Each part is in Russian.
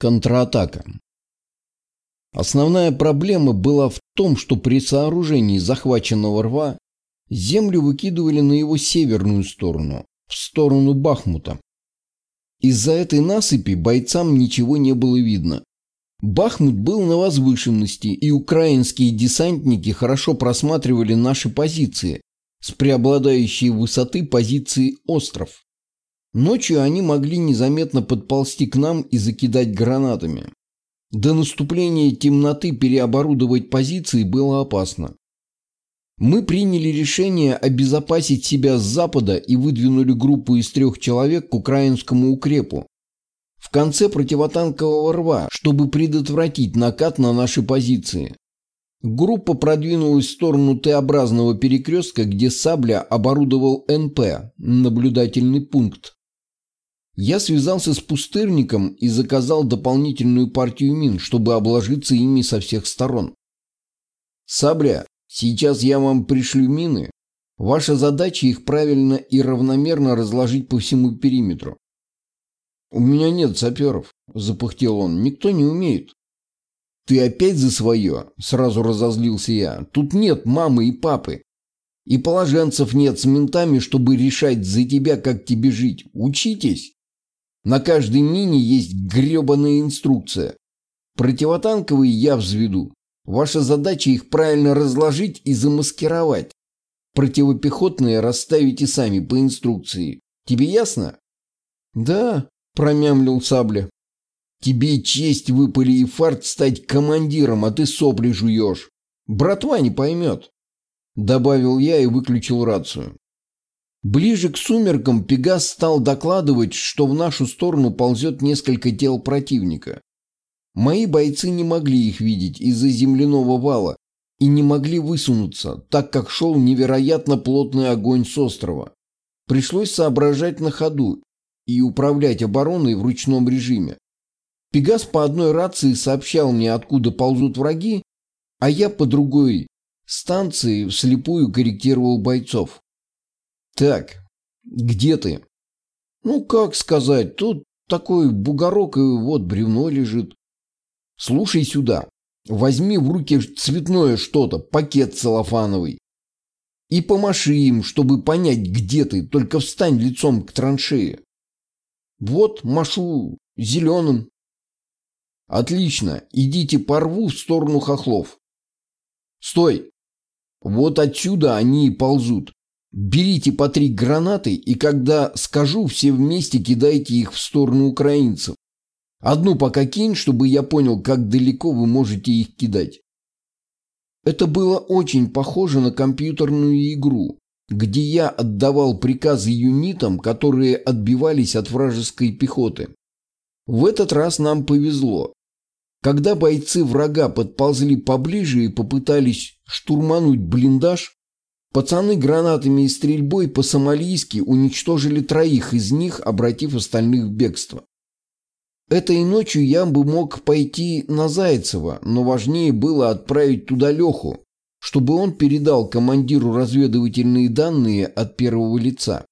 Контратака. Основная проблема была в том, что при сооружении захваченного рва землю выкидывали на его северную сторону, в сторону Бахмута. Из-за этой насыпи бойцам ничего не было видно. Бахмут был на возвышенности, и украинские десантники хорошо просматривали наши позиции с преобладающей высоты позиции остров. Ночью они могли незаметно подползти к нам и закидать гранатами. До наступления темноты переоборудовать позиции было опасно. Мы приняли решение обезопасить себя с запада и выдвинули группу из трех человек к украинскому укрепу в конце противотанкового рва, чтобы предотвратить накат на наши позиции. Группа продвинулась в сторону Т-образного перекрестка, где Сабля оборудовал НП, наблюдательный пункт. Я связался с пустырником и заказал дополнительную партию мин, чтобы обложиться ими со всех сторон. «Сабля, сейчас я вам пришлю мины. Ваша задача их правильно и равномерно разложить по всему периметру». «У меня нет саперов», – запыхтел он. «Никто не умеет». «Ты опять за свое?» – сразу разозлился я. «Тут нет мамы и папы. И положенцев нет с ментами, чтобы решать за тебя, как тебе жить. Учитесь!» На каждой мине есть гребаная инструкция. Противотанковые я взведу. Ваша задача их правильно разложить и замаскировать. Противопехотные расставите сами по инструкции. Тебе ясно? Да, промямлил Сабля. Тебе честь выпали и фарт стать командиром, а ты сопли жуешь. Братва не поймет. Добавил я и выключил рацию. Ближе к сумеркам Пегас стал докладывать, что в нашу сторону ползет несколько тел противника. Мои бойцы не могли их видеть из-за земляного вала и не могли высунуться, так как шел невероятно плотный огонь с острова. Пришлось соображать на ходу и управлять обороной в ручном режиме. Пегас по одной рации сообщал мне, откуда ползут враги, а я по другой станции вслепую корректировал бойцов. Так, где ты? Ну, как сказать, тут такой бугорок и вот бревно лежит. Слушай сюда. Возьми в руки цветное что-то, пакет целлофановый. И помаши им, чтобы понять, где ты, только встань лицом к траншее. Вот, машу зеленым. Отлично, идите по рву в сторону хохлов. Стой! Вот отсюда они и ползут. Берите по три гранаты, и когда скажу, все вместе кидайте их в сторону украинцев. Одну пока кинь, чтобы я понял, как далеко вы можете их кидать. Это было очень похоже на компьютерную игру, где я отдавал приказы юнитам, которые отбивались от вражеской пехоты. В этот раз нам повезло. Когда бойцы врага подползли поближе и попытались штурмануть блиндаж, Пацаны гранатами и стрельбой по-сомалийски уничтожили троих из них, обратив остальных в бегство. Этой ночью я бы мог пойти на Зайцева, но важнее было отправить туда Леху, чтобы он передал командиру разведывательные данные от первого лица.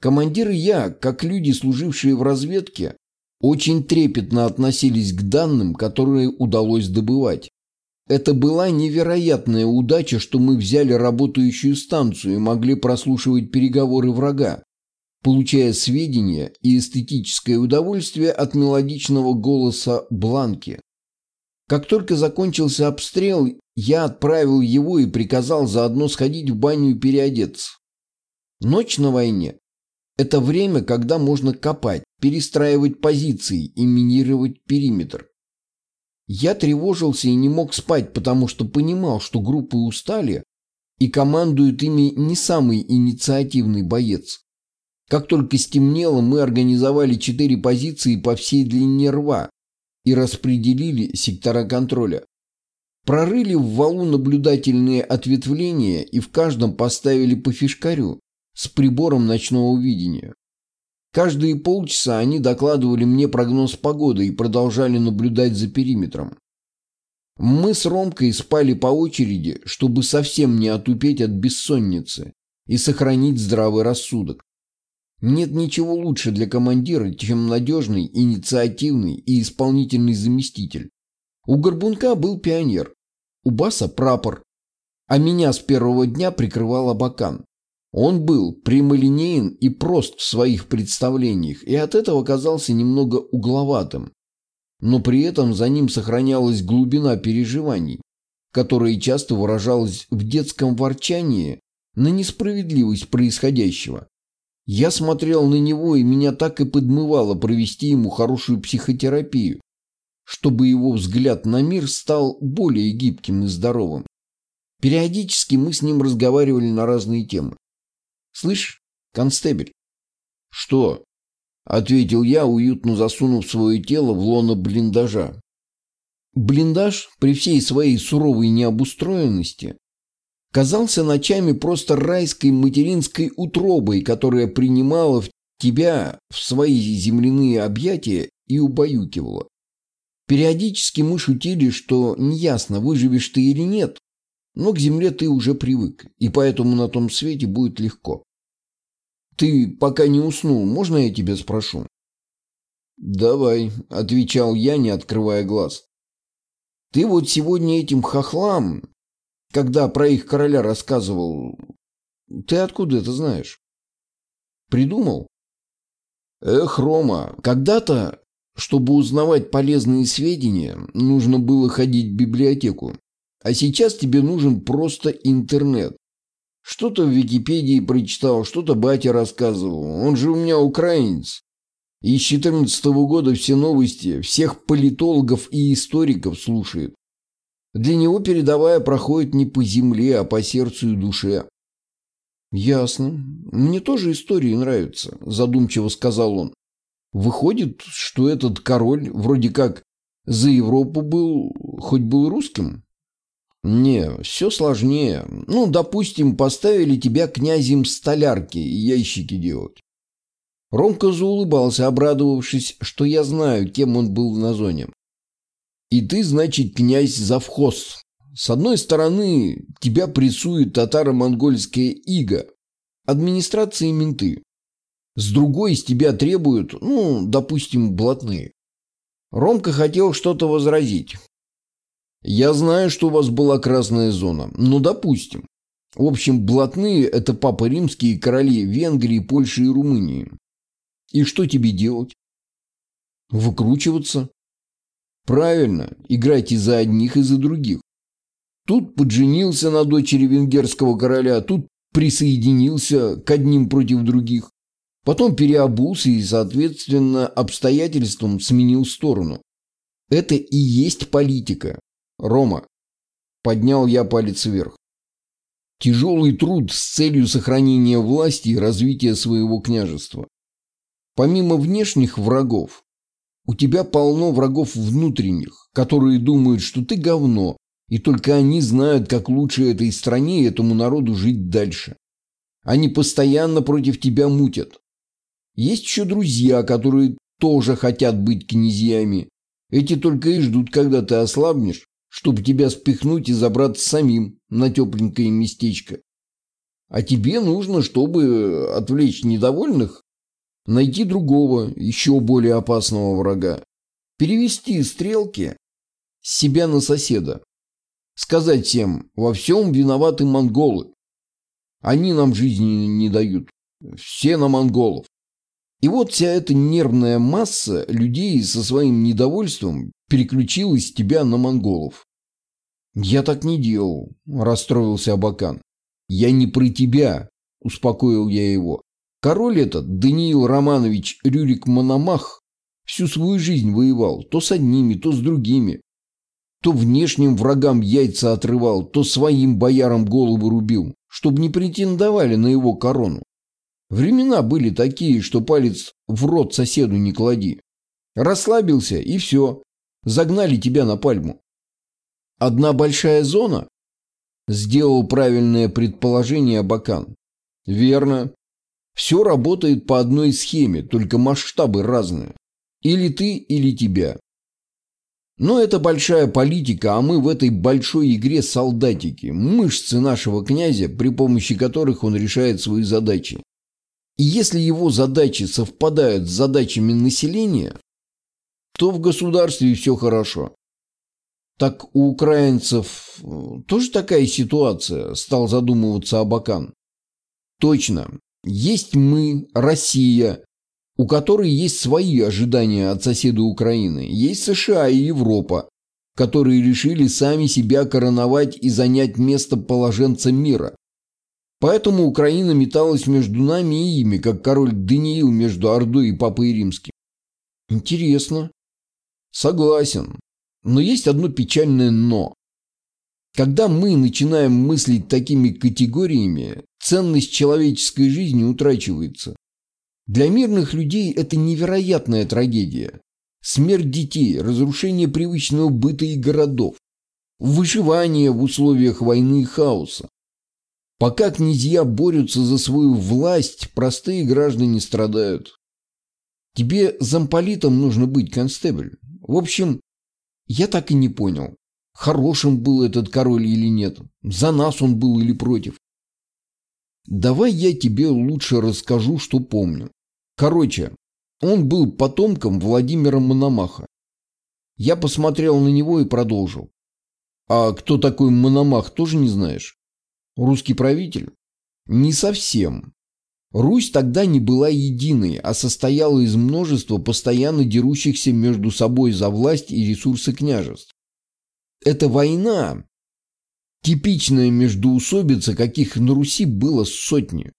Командир и я, как люди, служившие в разведке, очень трепетно относились к данным, которые удалось добывать. Это была невероятная удача, что мы взяли работающую станцию и могли прослушивать переговоры врага, получая сведения и эстетическое удовольствие от мелодичного голоса Бланки. Как только закончился обстрел, я отправил его и приказал заодно сходить в баню и переодеться. Ночь на войне – это время, когда можно копать, перестраивать позиции и минировать периметр. Я тревожился и не мог спать, потому что понимал, что группы устали и командует ими не самый инициативный боец. Как только стемнело, мы организовали четыре позиции по всей длине рва и распределили сектора контроля. Прорыли в валу наблюдательные ответвления и в каждом поставили по фишкарю с прибором ночного видения. Каждые полчаса они докладывали мне прогноз погоды и продолжали наблюдать за периметром. Мы с Ромкой спали по очереди, чтобы совсем не отупеть от бессонницы и сохранить здравый рассудок. Нет ничего лучше для командира, чем надежный, инициативный и исполнительный заместитель. У Горбунка был пионер, у Баса прапор, а меня с первого дня прикрывал Абакан. Он был прямолинеен и прост в своих представлениях, и от этого казался немного угловатым. Но при этом за ним сохранялась глубина переживаний, которая часто выражалась в детском ворчании на несправедливость происходящего. Я смотрел на него, и меня так и подмывало провести ему хорошую психотерапию, чтобы его взгляд на мир стал более гибким и здоровым. Периодически мы с ним разговаривали на разные темы. «Слышь, констебель?» «Что?» — ответил я, уютно засунув свое тело в лоно блиндажа. Блиндаж, при всей своей суровой необустроенности, казался ночами просто райской материнской утробой, которая принимала тебя в свои земляные объятия и убаюкивала. Периодически мы шутили, что неясно, выживешь ты или нет, но к земле ты уже привык, и поэтому на том свете будет легко. Ты пока не уснул, можно я тебя спрошу? «Давай», — отвечал я, не открывая глаз. «Ты вот сегодня этим хохлам когда про их короля рассказывал. Ты откуда это знаешь? Придумал? Эх, Рома, когда-то, чтобы узнавать полезные сведения, нужно было ходить в библиотеку. А сейчас тебе нужен просто интернет. Что-то в Википедии прочитал, что-то батя рассказывал. Он же у меня украинец. И с 14 -го года все новости, всех политологов и историков слушает. Для него передовая проходит не по земле, а по сердцу и душе. «Ясно. Мне тоже истории нравятся», – задумчиво сказал он. «Выходит, что этот король вроде как за Европу был, хоть был русским?» «Не, все сложнее. Ну, допустим, поставили тебя князем столярки и ящики делать». Ромка заулыбался, обрадовавшись, что я знаю, кем он был на зоне. И ты, значит, князь завхоз. С одной стороны, тебя прессует татаро-монгольская ига, администрация и менты. С другой из тебя требуют, ну, допустим, блатные. Ромка хотел что-то возразить. Я знаю, что у вас была красная зона, но допустим. В общем, блатные – это папа римские короли Венгрии, Польши и Румынии. И что тебе делать? Выкручиваться. Правильно, играйте за одних и за других. Тут подженился на дочери венгерского короля, тут присоединился к одним против других. Потом переобулся и, соответственно, обстоятельствам сменил сторону. Это и есть политика. Рома. Поднял я палец вверх. Тяжелый труд с целью сохранения власти и развития своего княжества. Помимо внешних врагов, у тебя полно врагов внутренних, которые думают, что ты говно, и только они знают, как лучше этой стране и этому народу жить дальше. Они постоянно против тебя мутят. Есть еще друзья, которые тоже хотят быть князьями. Эти только и ждут, когда ты ослабнешь, чтобы тебя спихнуть и забраться самим на тепленькое местечко. А тебе нужно, чтобы отвлечь недовольных, найти другого, еще более опасного врага, перевести стрелки с себя на соседа, сказать всем, во всем виноваты монголы. Они нам жизни не дают, все на монголов. И вот вся эта нервная масса людей со своим недовольством переключилась с тебя на монголов. «Я так не делал», – расстроился Абакан. «Я не про тебя», – успокоил я его. Король этот, Даниил Романович Рюрик Мономах, всю свою жизнь воевал, то с одними, то с другими. То внешним врагам яйца отрывал, то своим боярам голову рубил, чтобы не претендовали на его корону. Времена были такие, что палец в рот соседу не клади. Расслабился, и все. Загнали тебя на пальму. Одна большая зона? Сделал правильное предположение Абакан. Верно. Все работает по одной схеме, только масштабы разные. Или ты, или тебя. Но это большая политика, а мы в этой большой игре солдатики, мышцы нашего князя, при помощи которых он решает свои задачи. Если его задачи совпадают с задачами населения, то в государстве все хорошо. Так у украинцев э, тоже такая ситуация, стал задумываться Абакан. Точно. Есть мы, Россия, у которой есть свои ожидания от соседа Украины. Есть США и Европа, которые решили сами себя короновать и занять место положенца мира. Поэтому Украина металась между нами и ими, как король Даниил между Ордой и Папой Римским. Интересно. Согласен. Но есть одно печальное «но». Когда мы начинаем мыслить такими категориями, ценность человеческой жизни утрачивается. Для мирных людей это невероятная трагедия. Смерть детей, разрушение привычного быта и городов, выживание в условиях войны и хаоса. Пока князья борются за свою власть, простые граждане страдают. Тебе замполитом нужно быть, констебль. В общем, я так и не понял, хорошим был этот король или нет, за нас он был или против. Давай я тебе лучше расскажу, что помню. Короче, он был потомком Владимира Мономаха. Я посмотрел на него и продолжил. А кто такой Мономах, тоже не знаешь? Русский правитель? Не совсем. Русь тогда не была единой, а состояла из множества постоянно дерущихся между собой за власть и ресурсы княжеств. Эта война, типичная междоусобица, каких на Руси было сотни.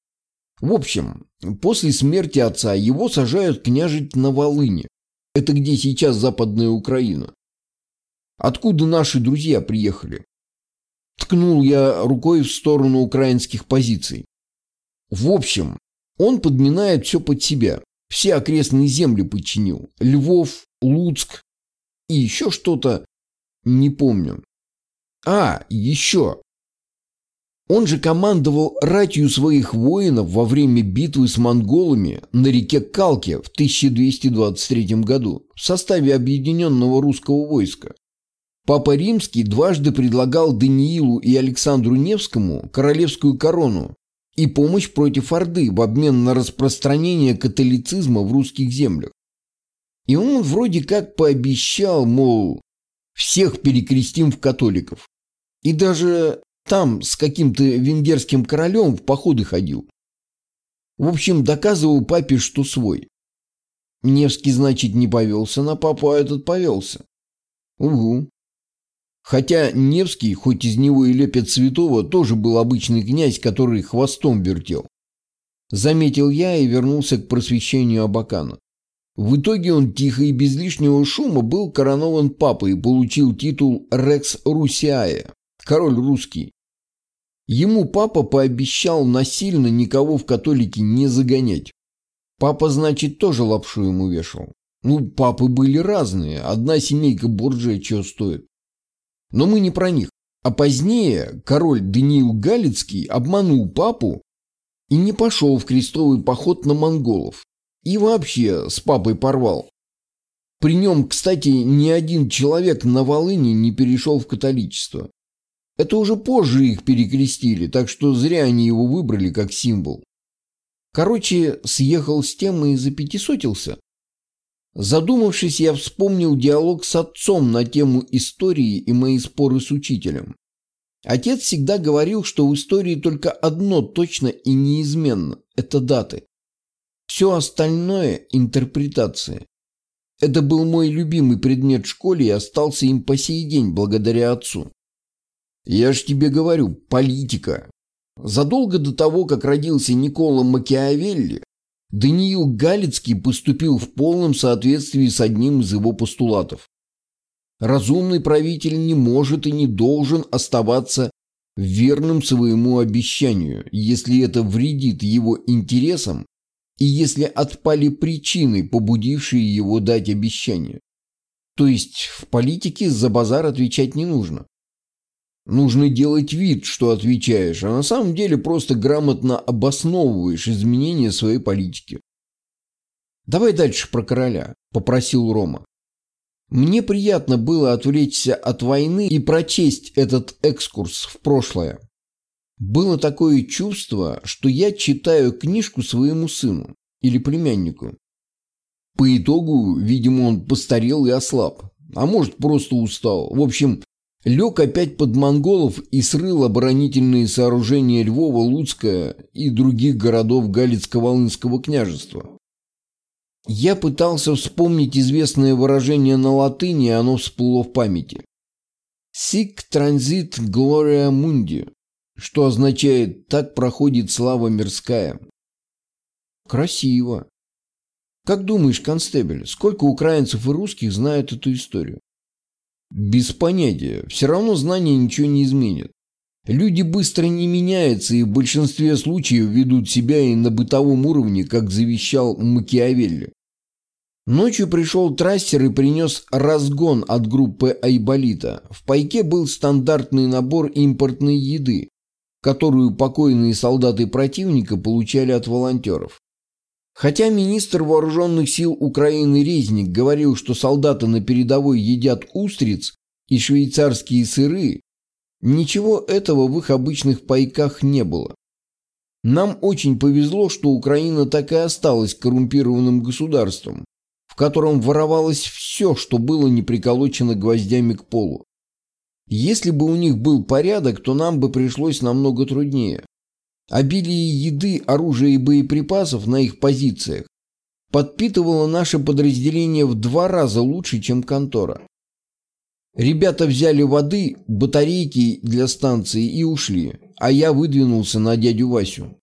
В общем, после смерти отца его сажают княжить на Волыне. Это где сейчас Западная Украина. Откуда наши друзья приехали? Ткнул я рукой в сторону украинских позиций. В общем, он подминает все под себя. Все окрестные земли подчинил. Львов, Луцк и еще что-то. Не помню. А, еще. Он же командовал ратью своих воинов во время битвы с монголами на реке Калке в 1223 году в составе объединенного русского войска. Папа Римский дважды предлагал Даниилу и Александру Невскому королевскую корону и помощь против Орды в обмен на распространение католицизма в русских землях. И он вроде как пообещал, мол, всех перекрестим в католиков. И даже там с каким-то венгерским королем в походы ходил. В общем, доказывал папе, что свой. Невский, значит, не повелся на папу, а этот повелся. Угу. Хотя Невский, хоть из него и лепят святого, тоже был обычный князь, который хвостом вертел. Заметил я и вернулся к просвещению Абакана. В итоге он тихо и без лишнего шума был коронован папой и получил титул «Рекс Русиая» – король русский. Ему папа пообещал насильно никого в католики не загонять. Папа, значит, тоже лапшу ему вешал. Ну, папы были разные. Одна семейка Борджия чего стоит. Но мы не про них. А позднее король Даниил Галицкий обманул папу и не пошел в крестовый поход на монголов. И вообще с папой порвал. При нем, кстати, ни один человек на Волыне не перешел в католичество. Это уже позже их перекрестили, так что зря они его выбрали как символ. Короче, съехал с темы и запятисотился. Задумавшись, я вспомнил диалог с отцом на тему истории и мои споры с учителем. Отец всегда говорил, что в истории только одно точно и неизменно – это даты. Все остальное – интерпретации. Это был мой любимый предмет в школе и остался им по сей день благодаря отцу. Я ж тебе говорю, политика. Задолго до того, как родился Никола Макиавелли, Даниил Галицкий поступил в полном соответствии с одним из его постулатов. Разумный правитель не может и не должен оставаться верным своему обещанию, если это вредит его интересам и если отпали причины, побудившие его дать обещание. То есть в политике за базар отвечать не нужно. Нужно делать вид, что отвечаешь, а на самом деле просто грамотно обосновываешь изменения своей политики. «Давай дальше про короля», – попросил Рома. Мне приятно было отвлечься от войны и прочесть этот экскурс в прошлое. Было такое чувство, что я читаю книжку своему сыну или племяннику. По итогу, видимо, он постарел и ослаб. А может, просто устал. В общем, лег опять под монголов и срыл оборонительные сооружения Львова, Луцка и других городов Галицко-Волынского княжества. Я пытался вспомнить известное выражение на латыни, и оно всплыло в памяти. «Sic transit gloria mundi», что означает «так проходит слава мирская». Красиво. Как думаешь, констебель, сколько украинцев и русских знают эту историю? Без понятия. Все равно знания ничего не изменят. Люди быстро не меняются и в большинстве случаев ведут себя и на бытовом уровне, как завещал Макиавелли. Ночью пришел трассер и принес разгон от группы Айболита. В пайке был стандартный набор импортной еды, которую покойные солдаты противника получали от волонтеров. Хотя министр вооруженных сил Украины Резник говорил, что солдаты на передовой едят устриц и швейцарские сыры, ничего этого в их обычных пайках не было. Нам очень повезло, что Украина так и осталась коррумпированным государством, в котором воровалось все, что было не приколочено гвоздями к полу. Если бы у них был порядок, то нам бы пришлось намного труднее. Обилие еды, оружия и боеприпасов на их позициях подпитывало наше подразделение в два раза лучше, чем контора. Ребята взяли воды, батарейки для станции и ушли, а я выдвинулся на дядю Васю.